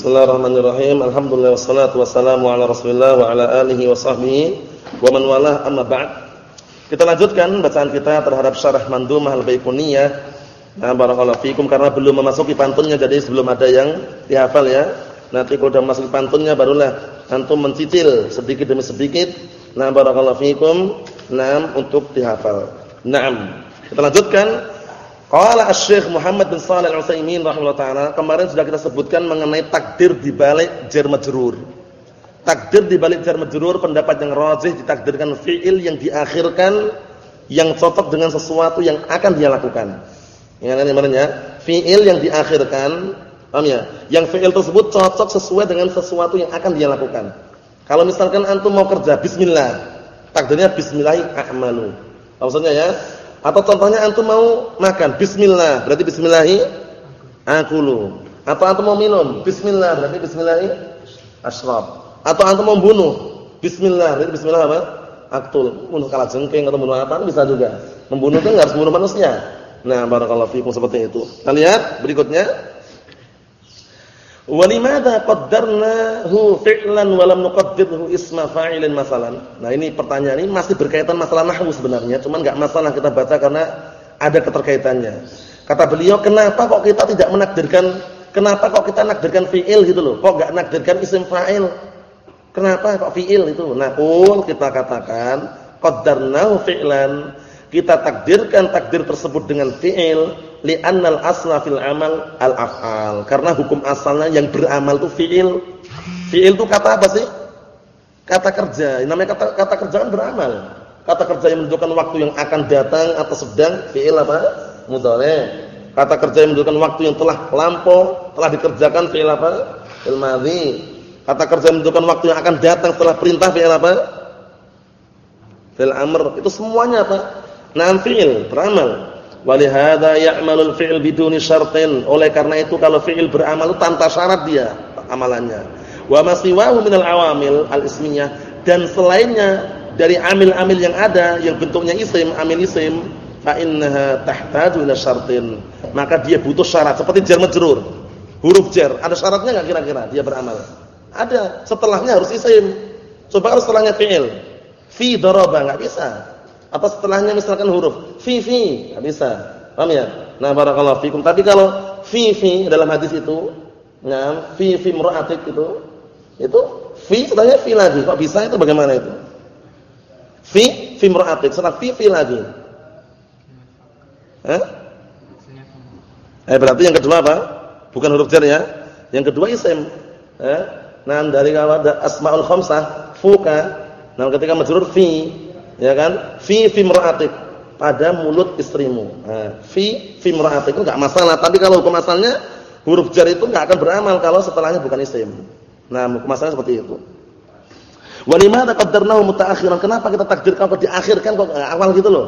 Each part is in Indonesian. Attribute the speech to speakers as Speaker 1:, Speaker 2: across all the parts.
Speaker 1: Bismillahirrahmanirrahim. Alhamdulillah wassalatu wassalamu ala Rasulillah wa ala alihi wa sahbihi wa man walah amma ba'd. Kita lanjutkan bacaan kita terhadap syarah Mandhumah Al-Baiquniyah. Nah, barakallahu fikum karena belum memasuki pantunnya jadi sebelum ada yang dihafal ya. Nanti kalau sudah masuk pantunnya barulah antum mencicil sedikit demi sedikit. Nah, barakallahu fikum. Naam untuk dihafal. Naam. Kita lanjutkan Qala Asy-Syaikh Muhammad bin Shalih Al-Utsaimin rahimahullah taala, kemarin sudah kita sebutkan mengenai takdir di balik jar majrur. Takdir di balik jar majrur pendapat yang rajih ditakdirkan fiil yang diakhirkan yang cocok dengan sesuatu yang akan dia lakukan. Ya kan ya? Fiil yang diakhirkan, paham ya? Yang fiil tersebut cocok sesuai dengan sesuatu yang akan dia lakukan. Kalau misalkan antum mau kerja bismillah, takdirnya bismillahi a'malu. Maksudnya ya, atau contohnya antum mau makan, bismillah, berarti bismillahi akulu. Atau antum mau minum, bismillah, berarti bismillahi asyrab. Atau antum mau bunuh, bismillah, berarti bismillah apa? Aktul. Bunuh kalajengking atau bunuh apa bisa juga. Membunuh itu enggak harus bunuh manusia. Nah, barakallahu fikum seperti itu. Kita lihat berikutnya. Walimada qaddarnahu fi'lan wa lam nuqaddirhu isma fa'ilin masalan. Nah, ini pertanyaan ini masih berkaitan masalah nahwu sebenarnya, cuman enggak masalah kita baca karena ada keterkaitannya. Kata beliau, "Kenapa kok kita tidak menakdirkan kenapa kok kita nakdirkan fi'il gitu loh? Kok enggak nakdirkan isim fa'il? Kenapa kok fi'il itu?" Nah, pun kita katakan qaddarnahu fi'lan. Kita takdirkan takdir tersebut dengan fi'il li'annal asla fil amal al af'al. Karena hukum asalnya yang beramal itu fi'il. Fi'il itu kata apa sih? Kata kerja. Namanya kata kata kerja kan beramal. Kata kerja yang menunjukkan waktu yang akan datang atau sedang fi'il apa? Mudhari. Kata kerja yang menunjukkan waktu yang telah lampau, telah dikerjakan fi'il apa? Fi'il madhi. Kata kerja yang menunjukkan waktu yang akan datang setelah perintah fi'il apa? Fi'il amr. Itu semuanya apa? Naam fi'il, beramal. Walihada ya'malul fi'il biduni syartin. Oleh karena itu kalau fi'il beramal tanpa syarat dia amalannya. Wa masiwahu minal awamil al-ismiyah dan selainnya dari amil-amil yang ada yang bentuknya isim, amil isim, fa innaha ila syartin. Maka dia butuh syarat seperti jar majrur. Huruf jar, ada syaratnya enggak kira-kira dia beramal? Ada, setelahnya harus isim. Coba kalau setelahnya fi'il. Fi daraba enggak bisa atau setelahnya misalkan huruf fi fi enggak bisa. Paham ya? Nah, barakallahu fikum. Tapi kalau fi fi dalam hadis itu, nah, fi fi mura'atik itu, itu fi setelahnya fi lagi. Kok bisa itu bagaimana itu? Fi fi mura'atik, setelah fi fi lagi. Eh? Eh berarti yang kedua apa? Bukan huruf jar ya. Yang kedua isim. Eh? Nah, dari kalau ada asmaul khamsah, fuka. Nah, ketika majrur fi, ya kan? Fi fi mura'atik pada mulut istrimu. Nah, fi fi mura'atik itu enggak masalah, tapi kalau hukum asalnya huruf jar itu enggak akan beramal kalau setelahnya bukan isim. Nah, hukum asalnya seperti itu. Walimada qaddarnahu mutaakhiran? Kenapa kita takdirkan kok diakhirkan kok awal gitu loh?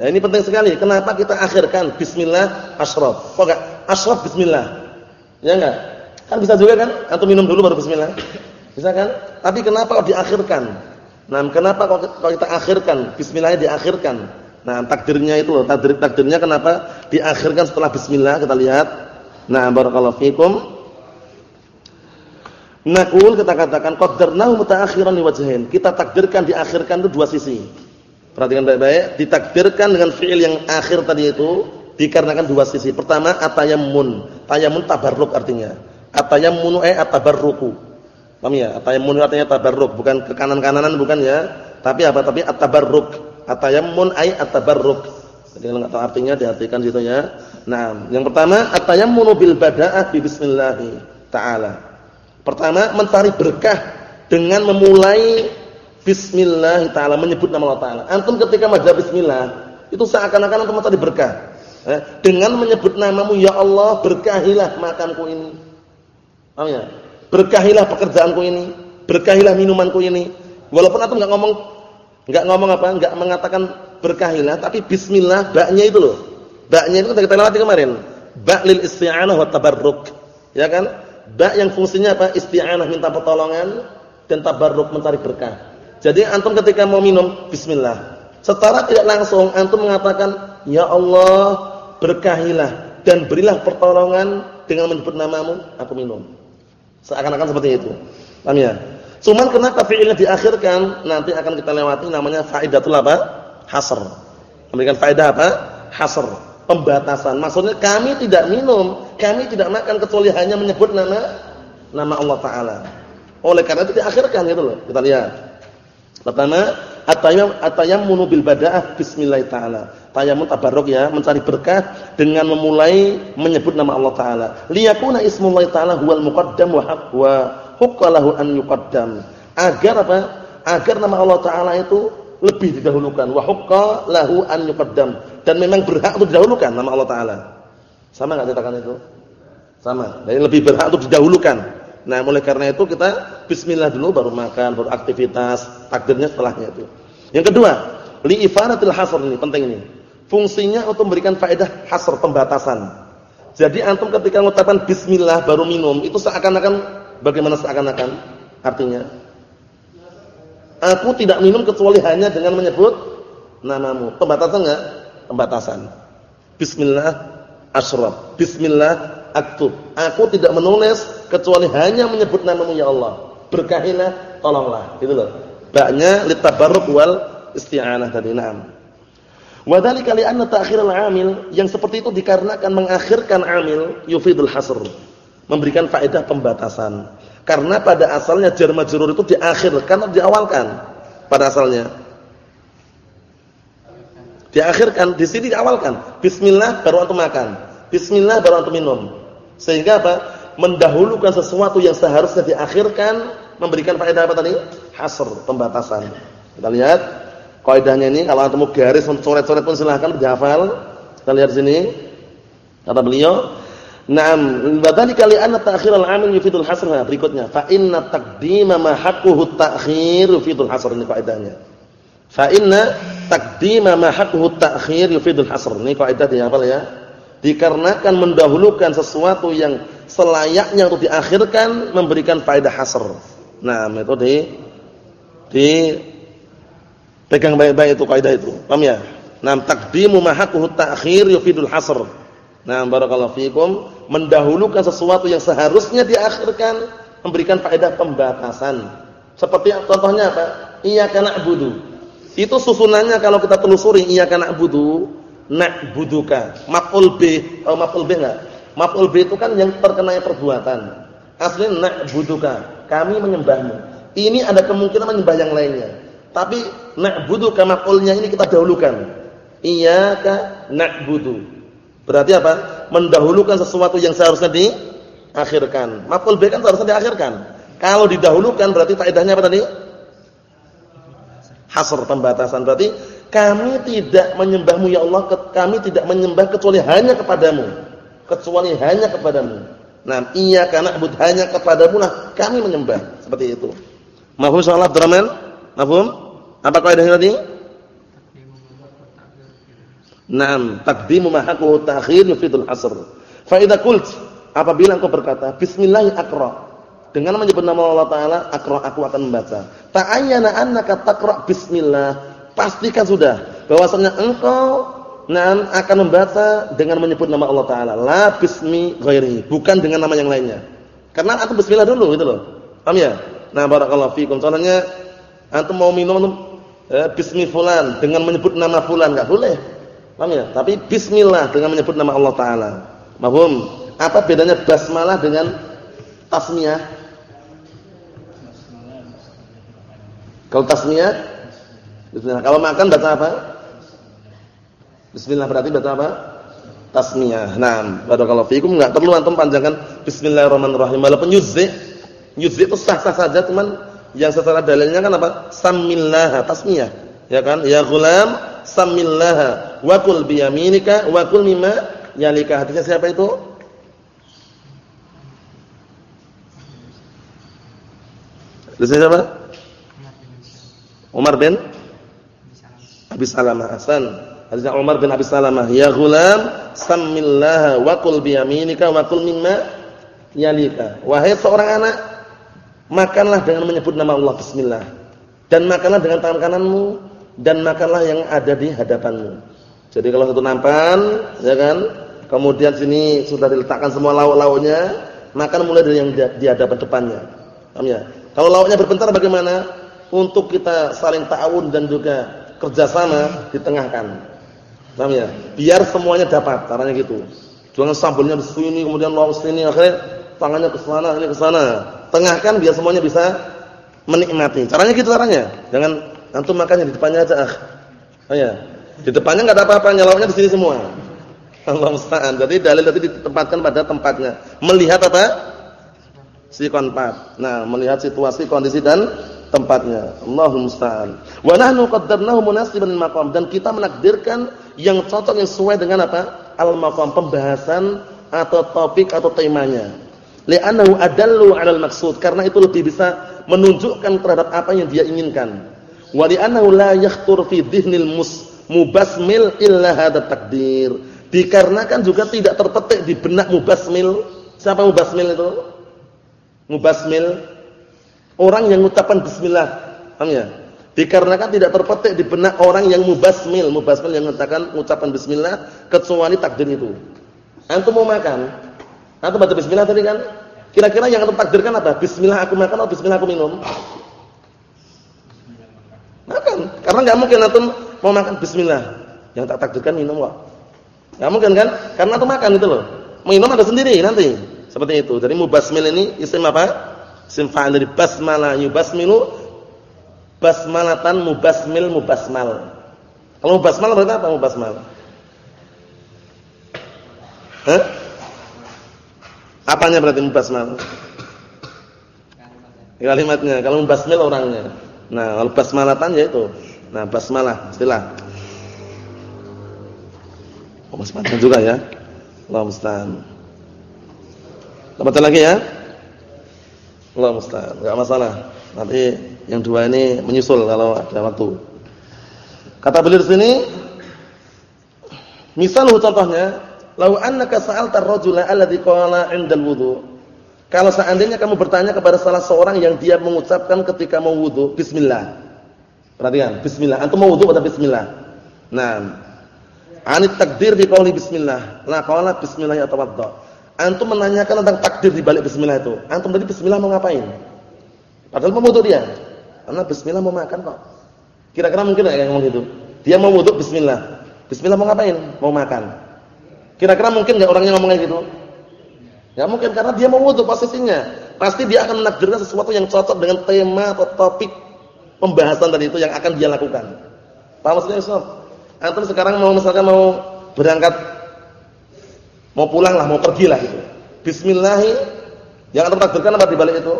Speaker 1: Nah, ini penting sekali. Kenapa kita akhirkan bismillah asyraf? Kok enggak asyraf bismillah? Ya enggak? Kan bisa juga kan? Antum minum dulu baru bismillah. Bisa kan? Tapi kenapa kok diakhirkan? Nah, kenapa kalau kita akhirkan bismillahnya diakhirkan? Nah, takdirnya itu loh, takdir takdirnya kenapa diakhirkan setelah bismillah? Kita lihat. Nah, barakallahu fikum. Naqul kita katakan qaddarnahu mutaakhiran liwajhain. Kita takdirkan diakhirkan itu dua sisi. Perhatikan baik-baik, ditakdirkan dengan fiil yang akhir tadi itu dikarenakan dua sisi. Pertama, atayammun. Tayammun tabarruk artinya. Atayammun eh atabarruku Paham ya? Atayammun artinya tabarruk, bukan ke kanan-kananan bukan ya. Tapi apa? Tapi at-tabarruk. Atayammun ay at-tabarruk. Jadi kalau enggak tahu artinya diartikan situ ya. Nah, yang pertama atayammunu bil bada'ah bi bismillah taala. Pertama mencari berkah dengan memulai bismillah taala menyebut nama Allah taala. Antum ketika maca bismillah itu seakan-akan antum mencari berkah. Eh, dengan menyebut namamu ya Allah berkahilah makanku ini. Paham ya? Berkahilah pekerjaanku ini, berkahilah minumanku ini. Walaupun antum enggak ngomong enggak ngomong apa, enggak mengatakan berkahilah, tapi bismillah baknya itu loh. Baknya itu kita lewati kemarin. Ba lil isti'anah wa tabarruk. Ya kan? Ba yang fungsinya apa? Isti'anah minta pertolongan dan tabarruk mencari berkah. Jadi antum ketika mau minum bismillah. Secara tidak langsung antum mengatakan, "Ya Allah, berkahilah dan berilah pertolongan dengan menyebut namamu, aku minum." Seakan-akan seperti itu. Paham ya? Cuman kenapa fi'ilnya diakhirkan? Nanti akan kita lewati namanya faidatul apa? Hasr. Memberikan faedah apa? Hasr. Pembatasan. Maksudnya kami tidak minum, kami tidak makan kecuali hanya menyebut nama nama Allah taala. Oleh karena itu diakhirkan gitu loh. Kita lihat. Pertama, at-tayammum at bil bada'ah bismillah taala. Tayammum tabarruk ya, mencari berkah dengan memulai menyebut nama Allah taala. Liyakuna ismullah taala huwal muqaddam wa wa hukkalahu an yuqaddam. Agar apa? Agar nama Allah taala itu lebih didahulukan wa hukkalahu an yuqaddam dan memang berhak untuk didahulukan nama Allah taala. Sama enggak ceritakan itu? Sama. Jadi lebih berhak untuk didahulukan. Nah, mulai karena itu kita bismillah dulu baru makan, baru aktivitas, takdirnya setelahnya itu. Yang kedua, li ifadatil hasr ini penting ini. Fungsinya untuk memberikan faedah hasr pembatasan. Jadi antum ketika mengucapkan bismillah baru minum, itu seakan-akan bagaimana seakan-akan? Artinya aku tidak minum kecuali hanya dengan menyebut namamu. Pembatasan enggak? Pembatasan. Bismillah asyrab. Bismillah aktub. Aku tidak menulis kecuali hanya menyebut namamu ya Allah. Berkahilah, tolonglah. Gitu loh. Baknya litabarruk wal isti'anah tadi. Naam. Wa dzalika li anna ta'khir al-'amil yang seperti itu dikarenakan mengakhirkan amil yufidul hasr. Memberikan faedah pembatasan. Karena pada asalnya jar majrur itu diakhirkan atau diawalkan pada asalnya. Diakhirkan, di sini diawalkan. Bismillah baru antum makan. Bismillah baru antum minum. Sehingga apa? Mendahulukan sesuatu yang seharusnya diakhirkan memberikan faedah apa tadi? Hasr, pembatasan. Kita lihat kaidahnya ini kalau antum garis coret-coret pun silahkan dihafal. Kita lihat sini. Kata beliau, "Na'am, dzalika li anna ta'khir al-'amil yufidul hasr." Nah, berikutnya, fa inna taqdima ma haqquhu ta'khir yufidul hasr ini kaidahnya. Fa inna taqdima ma haqquhu ta'khir yufidul hasr. Ini kaidah dihafal ya dikarenakan mendahulukan sesuatu yang selayaknya untuk diakhirkan memberikan faedah hasr. Nah, metode di pegang baik-baik itu kaidah itu. Paham ya? Nah, taqdimu ma ta'khir yufidul hasr. Nah, barakallahu fikum, mendahulukan sesuatu yang seharusnya diakhirkan memberikan faedah pembatasan. Seperti contohnya apa? Iyyaka na'budu. Itu susunannya kalau kita telusuri iyyaka na'budu na'buduka. Maf'ul bih, oh maf'ul bih enggak? Maf'ul bih itu kan yang terkenanya perbuatan. Aslinya na'buduka, kami menyembahmu. Ini ada kemungkinan menyembah yang lainnya. Tapi na'buduka maf'ulnya ini kita dahulukan. Iyyaka na'budu. Berarti apa? Mendahulukan sesuatu yang seharusnya diakhirkan. Maf'ul bih kan seharusnya diakhirkan. Kalau didahulukan berarti faedahnya apa tadi? Hasr pembatasan. Berarti kami tidak menyembahmu ya Allah, kami tidak menyembah kecuali hanya kepadamu. Kecuali hanya kepadamu. Nah, iya karena abud hanya kepadamu lah kami menyembah. Seperti itu. Mahfum sholat Abdurrahman? Mahfum? Apa kaidahnya tadi? Naam, taqdimu ma haqqu ta'khir yufidul hasr. Fa idza qult apabila engkau berkata bismillah aqra dengan menyebut nama Allah taala aqra aku akan membaca. Ta'ayyana annaka taqra bismillah pastikan sudah bahwasanya engkau nan akan membaca dengan menyebut nama Allah taala, la bismi ghairi, bukan dengan nama yang lainnya. Karena antum bismillah dulu gitu loh. Paham ya? Nah, barakallahu fikum. Contohnya antum mau minum antum eh, bismi fulan dengan menyebut nama fulan enggak boleh. Paham ya? Tapi bismillah dengan menyebut nama Allah taala. Mahum. Apa bedanya basmalah dengan tasmiyah? Kalau tasmiyah Bismillah. Kalau makan baca apa? Bismillah berarti baca apa? Tasmiyah. Nah, barakallahu fiikum enggak perlu antum panjangkan bismillahirrahmanirrahim walaupun yuzzi. Yuzzi itu sah-sah saja cuman yang secara dalilnya kan apa? Samillah tasmiyah. Ya kan? Ya ghulam samillah wa kul bi yaminika wa kul mimma yalika. Hadisnya siapa itu? Hadisnya siapa? Umar bin Abi Salamah Hasan. Hadisnya Umar bin Abi Salamah, "Ya ghulam, samillah wa kul bi yaminika wa kul mimma yalika." Wahai seorang anak, makanlah dengan menyebut nama Allah bismillah. Dan makanlah dengan tangan kananmu dan makanlah yang ada di hadapanmu. Jadi kalau satu nampan, ya kan? Kemudian sini sudah diletakkan semua lauk-lauknya, makan mulai dari yang di hadapan depannya. Paham ya? Kalau lauknya berbentar bagaimana? Untuk kita saling ta'awun dan juga kerjasama ditengahkan. Paham ya? Biar semuanya dapat, caranya gitu. Jangan sambelnya di sini kemudian lauk sini akhirnya tangannya ke sana, ini ke sana. Tengahkan biar semuanya bisa menikmati. Caranya gitu caranya. Jangan antum makannya di depannya aja. Ah. Oh ya. Di depannya enggak ada apa-apanya, lauknya di sini semua. Allah musta'an. Jadi dalil tadi ditempatkan pada tempatnya. Melihat apa? Si konpat. Nah, melihat situasi, kondisi dan tempatnya. Allahu musta'an. Wa nahnu qaddarnahu munasiban maqam dan kita menakdirkan yang cocok yang sesuai dengan apa? Al-maqam, pembahasan atau topik atau temanya. Li'annahu adallu 'alal maksud, karena itu lebih bisa menunjukkan terhadap apa yang dia inginkan. Wa li'annahu la yakhtur fi dhihnil mubasmil illa hadha takdir. Dikarenakan juga tidak terpetik di benak mubasmil. Siapa mubasmil itu? Mubasmil orang yang mengucapkan bismillah. Paham ya? Dikarenakan tidak terpetik di benak orang yang mubasmil, mubasmil yang mengatakan mengucapkan bismillah kecuali takdir itu. Antum mau makan, Antum baca bismillah tadi kan? Kira-kira yang antum takdirkan apa? Bismillah aku makan atau bismillah aku minum? Makan. Karena enggak mungkin antum mau makan bismillah. Yang tak takdirkan minum kok. Enggak mungkin kan? Karena antum makan itu loh. Minum ada sendiri nanti. Seperti itu. Jadi mubasmil ini isim apa? Isim fa'il dari basmalah yubasmilu basmalatan mubasmil mubasmal. Kalau mubasmal berarti apa mubasmal? Hah? Apanya berarti mubasmal? Kalimatnya. Kalau mubasmil orangnya. Nah, kalau basmalatan ya itu. Nah, basmalah istilah. Oh, basmalah juga ya. Allah musta'an. Baca lagi ya. Allah musta'an. Enggak masalah. Nanti yang dua ini menyusul kalau ada waktu. Kata beliau di sini, misal contohnya Lau annaka sa'alta ar-rajula alladhi qala 'indal wudu. Kalau seandainya kamu bertanya kepada salah seorang yang dia mengucapkan ketika mau wudu, bismillah. Perhatikan, bismillah. Antum mau wudu pada bismillah. Nah, anit takdir di qauli bismillah. La qala bismillah ya tawadda. Antum menanyakan tentang takdir di balik bismillah itu. Antum tadi bismillah mau ngapain? Padahal mau dia. Karena bismillah mau makan kok. Kira-kira mungkin enggak ngomong gitu? Dia mau wudu bismillah. Bismillah mau ngapain? Mau makan. Kira-kira mungkin nggak orangnya ngomong kayak gitu? Nggak mungkin karena dia mau wudu posisinya. Pasti dia akan menakdirkan sesuatu yang cocok dengan tema atau topik pembahasan tadi itu yang akan dia lakukan. Paham maksudnya Ustaz? Antum sekarang mau misalkan mau berangkat mau pulang lah, mau pergi lah gitu. Bismillah. Yang antum takdirkan apa di balik itu?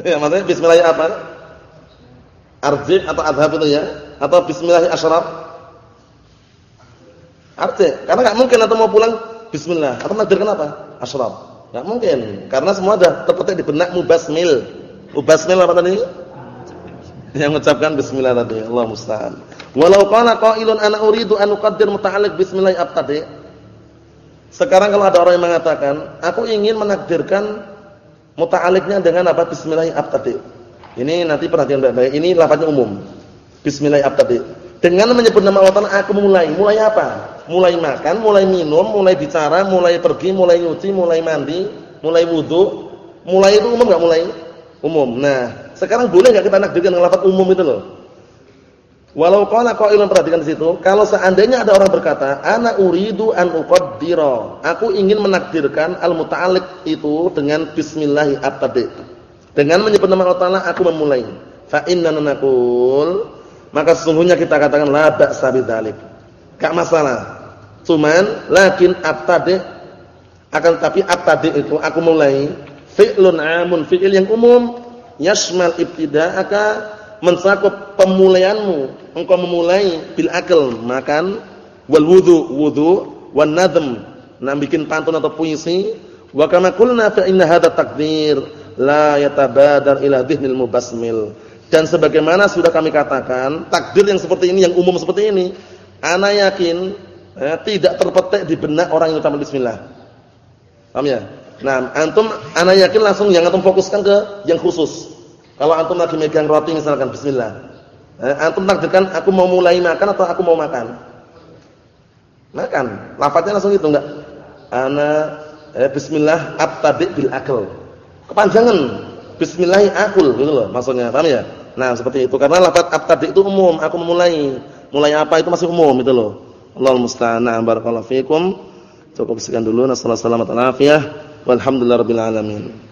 Speaker 1: ya maksudnya bismillah apa? Arji atau adhab itu ya? Atau bismillah asyraf? Arti, karena nggak mungkin atau mau pulang bismillah. Atau nakdir kenapa? Asyraf. Enggak mungkin, karena semua sudah terpetik di benak mubasmil. Mubasmil apa tadi? Yang mengucapkan bismillah tadi. Allah musta'an. Walau qala qailun ana uridu an uqaddir muta'alliq bismillah abtadi. Sekarang kalau ada orang yang mengatakan, aku ingin menakdirkan muta'alliqnya dengan apa? Bismillah abtadi. Ini nanti perhatian baik-baik. Ini lafaznya umum. Bismillah abtadi. Dengan menyebut nama Allah aku memulai. Mulai apa? Mulai makan, mulai minum, mulai bicara, mulai pergi, mulai nyuci, mulai mandi, mulai wudhu. Mulai itu umum enggak mulai? Umum. Nah, sekarang boleh enggak kita nakdirkan dengan lafaz umum itu loh? Walau qala qailun perhatikan di situ, kalau seandainya ada orang berkata, ana uridu an uqaddira. Aku ingin menakdirkan al-muta'alliq itu dengan bismillah abtadi. Dengan menyebut nama Allah Ta'ala aku memulai. Fa inna naqul maka sesungguhnya kita katakan la ba'sa bidzalik. Enggak masalah. Cuman lakin abtadi akan tapi abtadi itu aku mulai fi'lun amun fi'il yang umum yashmal ibtida'aka mencakup pemulaianmu engkau memulai bil akal makan wal wudu wudu wan nadhm nah bikin pantun atau puisi wa kama qulna fa inna hadha takdir la yatabadar ila dhihnil mubasmil dan sebagaimana sudah kami katakan, takdir yang seperti ini, yang umum seperti ini, ana yakin eh, tidak terpetik di benak orang yang ucapkan bismillah. Paham ya? Nah, antum ana yakin langsung yang antum fokuskan ke yang khusus. Kalau antum lagi megang roti misalkan bismillah. Eh, antum takdirkan aku mau mulai makan atau aku mau makan? Makan. Lafadznya langsung itu enggak? Ana eh, bismillah abtadi bil akal. Kepanjangan bismillah akul gitu loh maksudnya. Paham ya? Nah, seperti itu karena lafaz abtadi itu umum, aku memulai. Mulai apa itu masih umum itu loh. Allahul musta'an. Barakallahu fikum. Cukup sekian dulu. Nasallahu alaihi wasallam. Walhamdulillahirabbil alamin.